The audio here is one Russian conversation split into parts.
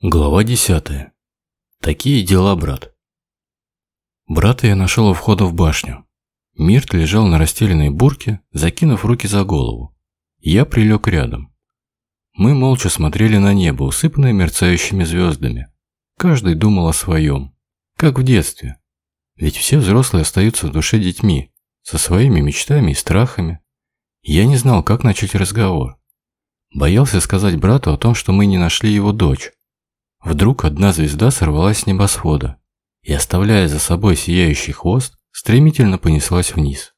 Глава 10. Такие дела, брат. Брата я нашел у входа в башню. Мирт лежал на расстеленной бурке, закинув руки за голову. Я прилег рядом. Мы молча смотрели на небо, усыпанное мерцающими звездами. Каждый думал о своем. Как в детстве. Ведь все взрослые остаются в душе детьми, со своими мечтами и страхами. Я не знал, как начать разговор. Боялся сказать брату о том, что мы не нашли его дочь Вдруг одна звезда сорвалась с небосвода и, оставляя за собой сияющий хвост, стремительно понеслась вниз.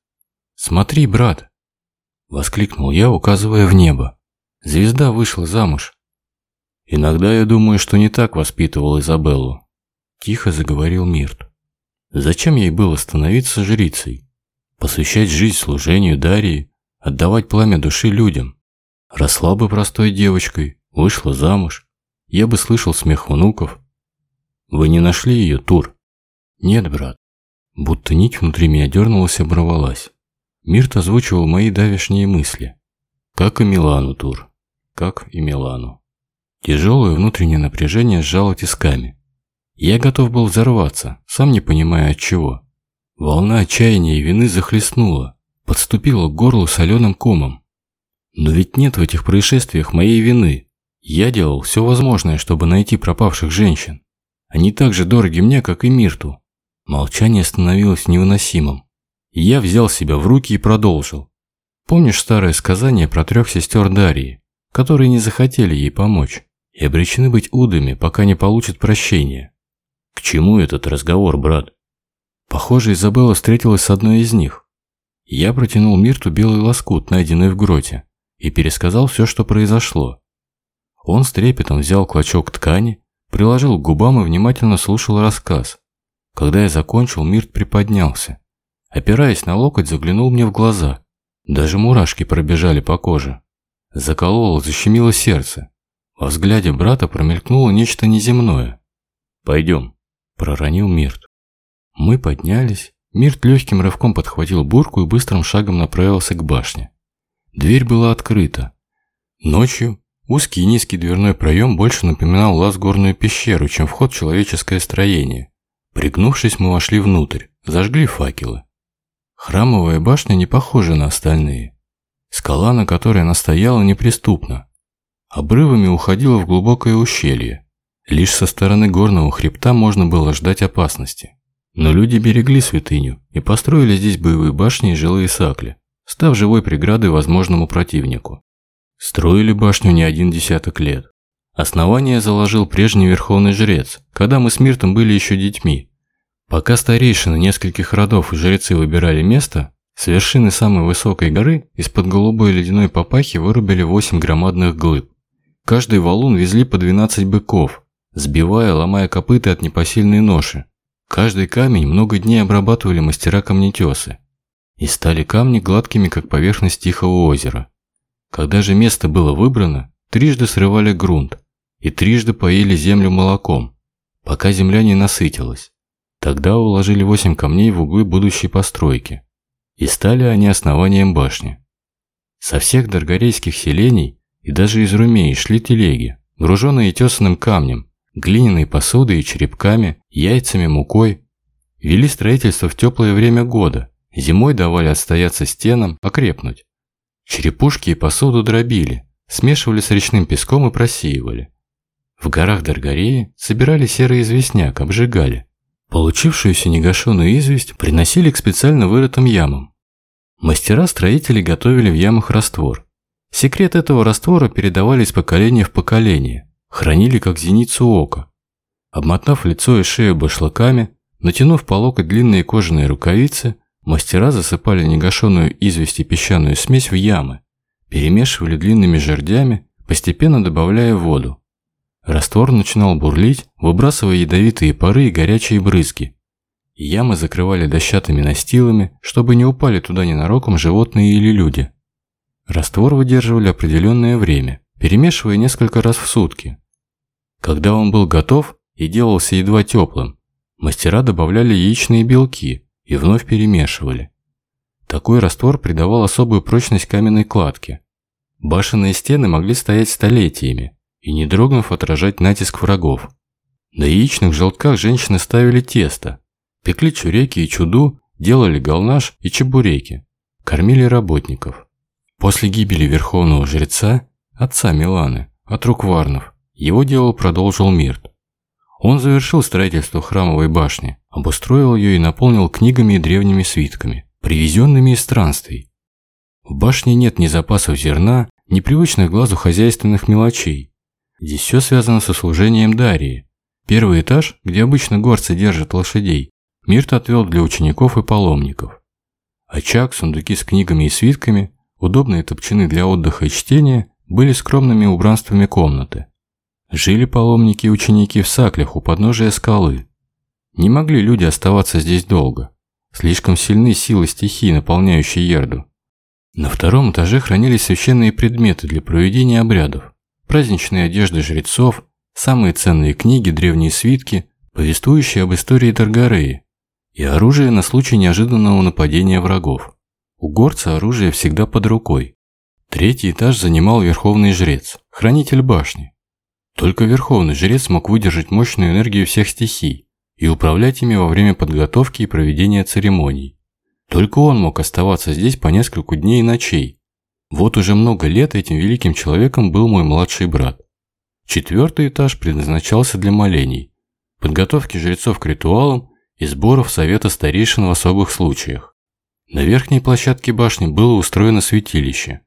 «Смотри, брат!» – воскликнул я, указывая в небо. «Звезда вышла замуж!» «Иногда я думаю, что не так воспитывал Изабеллу», – тихо заговорил Мирт. «Зачем ей было становиться жрицей? Посвящать жизнь служению Дарии, отдавать пламя души людям? Росла бы простой девочкой, вышла замуж, я бы слышал смех внуков. Вы не нашли ее, Тур? Нет, брат. Будто нить внутри меня дернулась и оборвалась. Мирт озвучивал мои давешние мысли. Как и Милану, Тур. Как и Милану. Тяжелое внутреннее напряжение сжало тисками. Я готов был взорваться, сам не понимая от чего. Волна отчаяния и вины захлестнула, подступила к горлу соленым комом. Но ведь нет в этих происшествиях моей вины. Я делал все возможное, чтобы найти пропавших женщин. Они так же дороги мне, как и Мирту. Молчание становилось невыносимым. я взял себя в руки и продолжил. Помнишь старое сказание про трех сестер Дарьи, которые не захотели ей помочь и обречены быть удами, пока не получат прощения? К чему этот разговор, брат? Похоже, Изабелла встретилась с одной из них. Я протянул Мирту белый лоскут, найденный в гроте, и пересказал все, что произошло. Он с трепетом взял клочок ткани, приложил к губам и внимательно слушал рассказ. Когда я закончил, Мирт приподнялся. Опираясь на локоть, заглянул мне в глаза. Даже мурашки пробежали по коже. Закололо, защемило сердце. Во взгляде брата промелькнуло нечто неземное. «Пойдем», – проронил Мирт. Мы поднялись. Мирт легким рывком подхватил бурку и быстрым шагом направился к башне. Дверь была открыта. Ночью Узкий и низкий дверной проем больше напоминал лаз-горную пещеру, чем вход в человеческое строение. Пригнувшись, мы вошли внутрь, зажгли факелы. Храмовая башня не похожа на остальные. Скала, на которой она стояла, неприступна. Обрывами уходила в глубокое ущелье. Лишь со стороны горного хребта можно было ждать опасности. Но люди берегли святыню и построили здесь боевые башни и жилые сакли, став живой преградой возможному противнику. Строили башню не один десяток лет. Основание заложил прежний верховный жрец, когда мы с Миртом были еще детьми. Пока старейшины нескольких родов и жрецы выбирали место, с вершины самой высокой горы из-под голубой ледяной папахи вырубили восемь громадных глыб. Каждый валун везли по 12 быков, сбивая, ломая копыта от непосильной ноши. Каждый камень много дней обрабатывали мастера-камнетесы. И стали камни гладкими, как поверхность тихого озера. Когда же место было выбрано, трижды срывали грунт и трижды поили землю молоком, пока земля не насытилась. Тогда уложили восемь камней в углы будущей постройки, и стали они основанием башни. Со всех даргарейских селений и даже из Румеи шли телеги, груженные тесаным камнем, глиняной посудой и черепками, яйцами, мукой. Вели строительство в теплое время года, зимой давали отстояться стенам, окрепнуть. Черепушки и посуду дробили, смешивали с речным песком и просеивали. В горах Даргареи собирали серый известняк, обжигали. Получившуюся негашенную известь приносили к специально вырытым ямам. Мастера-строители готовили в ямах раствор. Секрет этого раствора передавали из поколения в поколение, хранили как зеницу ока. Обмотав лицо и шею башлыками, натянув по локоть длинные кожаные рукавицы, Мастера засыпали негашенную известь и песчаную смесь в ямы, перемешивали длинными жердями, постепенно добавляя воду. Раствор начинал бурлить, выбрасывая ядовитые пары и горячие брызги. Ямы закрывали дощатыми настилами, чтобы не упали туда ненароком животные или люди. Раствор выдерживали определенное время, перемешивая несколько раз в сутки. Когда он был готов и делался едва теплым, мастера добавляли яичные белки, и вновь перемешивали. Такой раствор придавал особую прочность каменной кладке. Башенные стены могли стоять столетиями, и, не дрогнув, отражать натиск врагов. На яичных желтках женщины ставили тесто, пекли чуреки и чуду, делали галнаш и чебуреки, кормили работников. После гибели верховного жреца, отца Миланы, от рук варнов, его дело продолжил Мирт. Он завершил строительство храмовой башни, обустроил ее и наполнил книгами и древними свитками, привезенными из странствий. В башне нет ни запасов зерна, ни привычных глазу хозяйственных мелочей. Здесь все связано со служением Дарии. Первый этаж, где обычно горцы держат лошадей, Мирт отвел для учеников и паломников. Очаг, сундуки с книгами и свитками, удобные топчаны для отдыха и чтения были скромными убранствами комнаты. Жили паломники и ученики в саклях у подножия скалы. Не могли люди оставаться здесь долго. Слишком сильны силы стихии, наполняющие Ерду. На втором этаже хранились священные предметы для проведения обрядов, праздничные одежды жрецов, самые ценные книги, древние свитки, повествующие об истории Таргареи, и оружие на случай неожиданного нападения врагов. У горца оружие всегда под рукой. Третий этаж занимал верховный жрец, хранитель башни. Только верховный жрец мог выдержать мощную энергию всех стихий и управлять ими во время подготовки и проведения церемоний. Только он мог оставаться здесь по несколько дней и ночей. Вот уже много лет этим великим человеком был мой младший брат. Четвертый этаж предназначался для молений, подготовки жрецов к ритуалам и сборов совета старейшин в особых случаях. На верхней площадке башни было устроено святилище.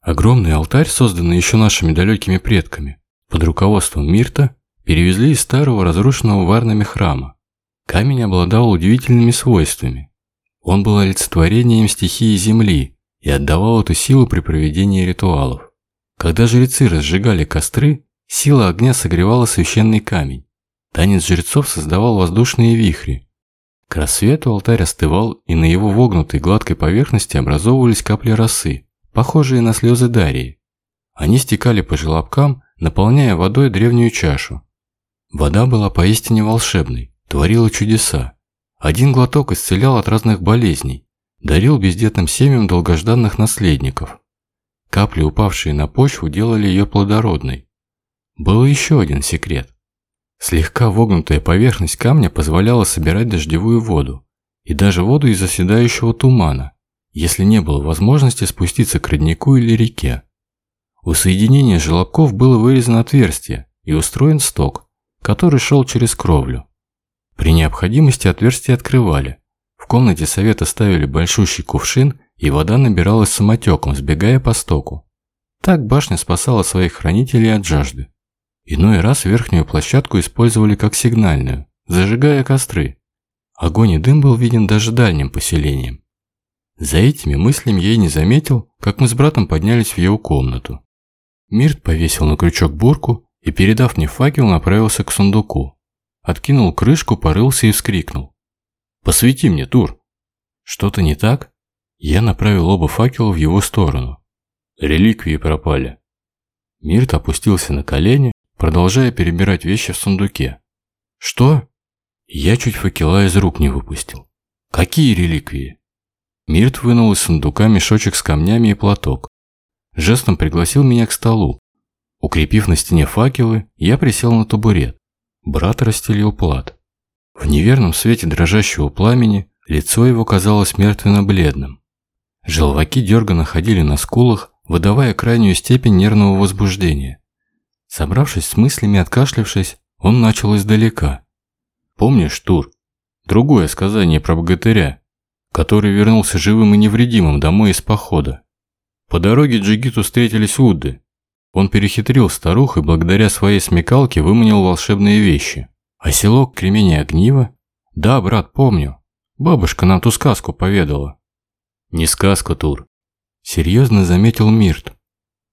Огромный алтарь, созданный еще нашими далекими предками, под руководством Мирта, перевезли из старого разрушенного варнами храма. Камень обладал удивительными свойствами. Он был олицетворением стихии Земли и отдавал эту силу при проведении ритуалов. Когда жрецы разжигали костры, сила огня согревала священный камень. Танец жрецов создавал воздушные вихри, к рассвету алтарь остывал, и на его вогнутой гладкой поверхности образовывались капли росы, похожие на слезы Дарии. Они стекали по желобкам, наполняя водой древнюю чашу. Вода была поистине волшебной, творила чудеса. Один глоток исцелял от разных болезней, дарил бездетным семьям долгожданных наследников. Капли, упавшие на почву, делали ее плодородной. Был еще один секрет. Слегка вогнутая поверхность камня позволяла собирать дождевую воду и даже воду из заседающего тумана, если не было возможности спуститься к роднику или реке. У соединения желобков было вырезано отверстие и устроен сток, который шел через кровлю. При необходимости отверстие открывали. В комнате совета ставили большущий кувшин, и вода набиралась самотеком, сбегая по стоку. Так башня спасала своих хранителей от жажды. Иной раз верхнюю площадку использовали как сигнальную, зажигая костры. Огонь и дым был виден даже дальним поселением. За этими мыслями я не заметил, как мы с братом поднялись в его комнату. Мирт повесил на крючок бурку и, передав мне факел, направился к сундуку. Откинул крышку, порылся и вскрикнул. «Посвети мне, Тур!» «Что-то не так?» Я направил оба факела в его сторону. Реликвии пропали. Мирт опустился на колени, продолжая перебирать вещи в сундуке. «Что?» Я чуть факела из рук не выпустил. «Какие реликвии?» Мирт вынул из сундука мешочек с камнями и платок. Жестом пригласил меня к столу. Укрепив на стене факелы, я присел на табурет. Брат расстелил плат. В неверном свете дрожащего пламени лицо его казалось мертвенно-бледным. Желваки дерганно ходили на скулах, выдавая крайнюю степень нервного возбуждения. Собравшись с мыслями, откашлившись, он начал издалека. «Помнишь, Тур, другое сказание про богатыря, который вернулся живым и невредимым домой из похода? По дороге Джигиту встретились Удды. Он перехитрил старух и благодаря своей смекалке выманил волшебные вещи. А село Кремени Огниво? Да, брат, помню. Бабушка нам ту сказку поведала. Не сказка, Тур. Серьезно заметил Мирт.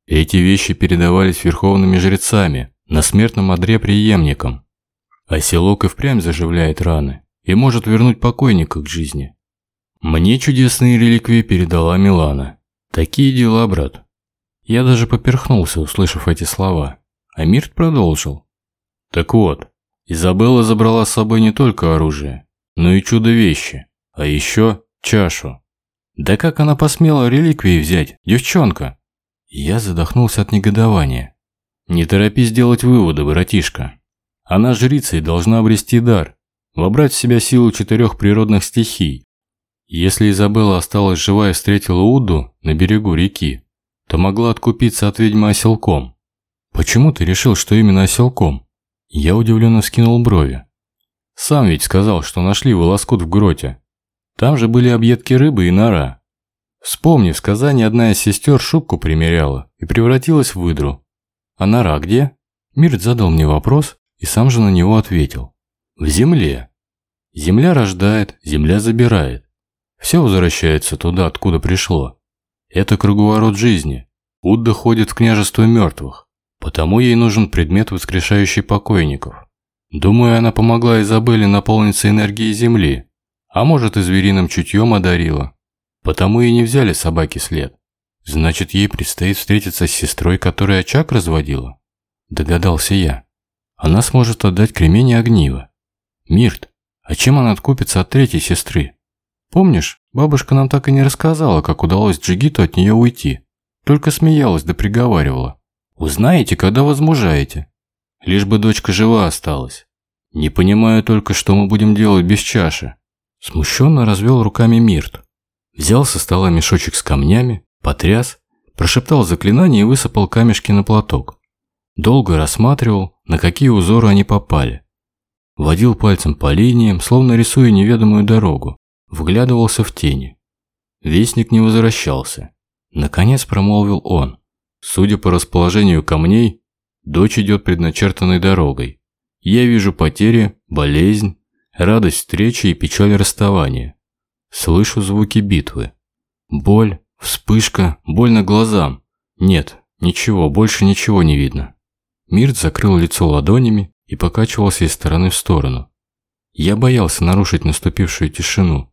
Эти вещи передавались верховными жрецами, на смертном одре преемникам. А селок и впрямь заживляет раны и может вернуть покойника к жизни. Мне чудесные реликвии передала Милана. Такие дела, брат. Я даже поперхнулся, услышав эти слова. А Мирт продолжил. Так вот, Изабелла забрала с собой не только оружие, но и чудо-вещи, а еще чашу. Да как она посмела реликвии взять, девчонка? Я задохнулся от негодования. Не торопись делать выводы, братишка. Она жрица и должна обрести дар, вобрать в себя силу четырех природных стихий. Если Изабелла осталась жива и встретила Удду на берегу реки, то могла откупиться от ведьмы оселком. Почему ты решил, что именно оселком? Я удивленно вскинул брови. Сам ведь сказал, что нашли волоскут в гроте. Там же были объедки рыбы и нора. Вспомни, в сказании одна из сестер шубку примеряла и превратилась в выдру. А нора где? Мирт задал мне вопрос и сам же на него ответил. В земле. Земля рождает, земля забирает. Все возвращается туда, откуда пришло. Это круговорот жизни. Удда ходит в княжество мертвых. Потому ей нужен предмет, воскрешающий покойников. Думаю, она помогла Изабелле наполниться энергией земли. А может, и звериным чутьем одарила. Потому и не взяли собаки след. Значит, ей предстоит встретиться с сестрой, которая очаг разводила? Догадался я. Она сможет отдать кремень огниво. Мирт, а чем она откупится от третьей сестры? Помнишь, бабушка нам так и не рассказала, как удалось Джигиту от нее уйти. Только смеялась да приговаривала. Узнаете, когда возмужаете. Лишь бы дочка жива осталась. Не понимаю только, что мы будем делать без чаши. Смущенно развел руками Мирт. Взял со стола мешочек с камнями, потряс, прошептал заклинание и высыпал камешки на платок. Долго рассматривал, на какие узоры они попали. Водил пальцем по линиям, словно рисуя неведомую дорогу. Вглядывался в тени. Вестник не возвращался. Наконец промолвил он. Судя по расположению камней, дочь идет предначертанной дорогой. Я вижу потери, болезнь, радость встречи и печаль расставания. Слышу звуки битвы. Боль, вспышка, больно глазам. Нет, ничего, больше ничего не видно. Мирт закрыл лицо ладонями и покачивался из стороны в сторону. Я боялся нарушить наступившую тишину.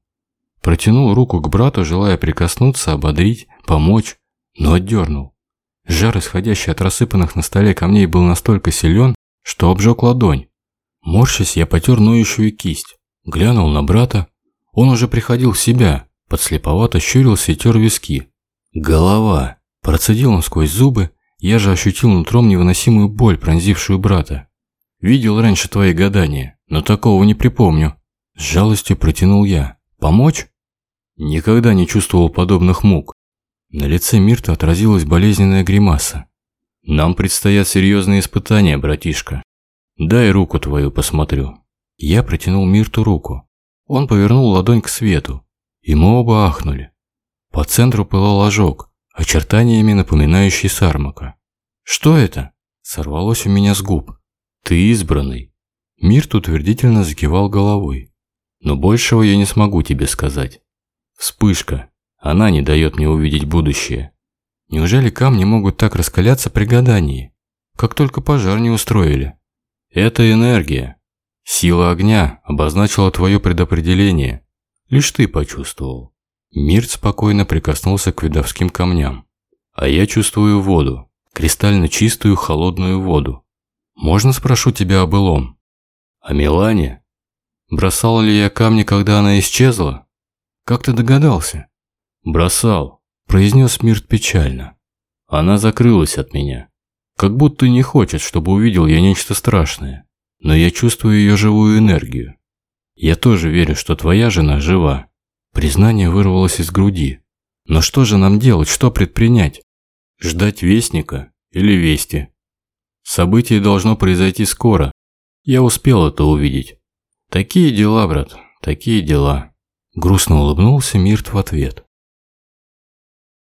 Протянул руку к брату, желая прикоснуться, ободрить, помочь, но отдернул. Жар, исходящий от рассыпанных на столе камней, был настолько силен, что обжег ладонь. Морщась, я потер ноющую кисть. Глянул на брата. Он уже приходил в себя, подслеповато щурился и тер виски. Голова. Процедил он сквозь зубы, я же ощутил нутром невыносимую боль, пронзившую брата. Видел раньше твои гадания, но такого не припомню. С жалостью протянул я. Помочь? Никогда не чувствовал подобных мук. На лице Мирта отразилась болезненная гримаса. Нам предстоят серьезные испытания, братишка. Дай руку твою посмотрю. Я протянул Мирту руку. Он повернул ладонь к свету, и мы оба ахнули. По центру пылал ожог, очертаниями напоминающий сармака. «Что это?» – сорвалось у меня с губ. «Ты избранный». Мирт утвердительно закивал головой. «Но большего я не смогу тебе сказать. Вспышка. Она не дает мне увидеть будущее. Неужели камни могут так раскаляться при гадании? Как только пожар не устроили?» Это энергия. Сила огня обозначила твое предопределение. Лишь ты почувствовал. Мирт спокойно прикоснулся к видовским камням. А я чувствую воду. Кристально чистую холодную воду. Можно спрошу тебя о былом? О Милане? Бросал ли я камни, когда она исчезла? Как ты догадался? Бросал, произнес Мирт печально. Она закрылась от меня. Как будто не хочет, чтобы увидел я нечто страшное. Но я чувствую ее живую энергию. Я тоже верю, что твоя жена жива. Признание вырвалось из груди. Но что же нам делать, что предпринять? Ждать вестника или вести? Событие должно произойти скоро. Я успел это увидеть. Такие дела, брат, такие дела. Грустно улыбнулся Мирт в ответ.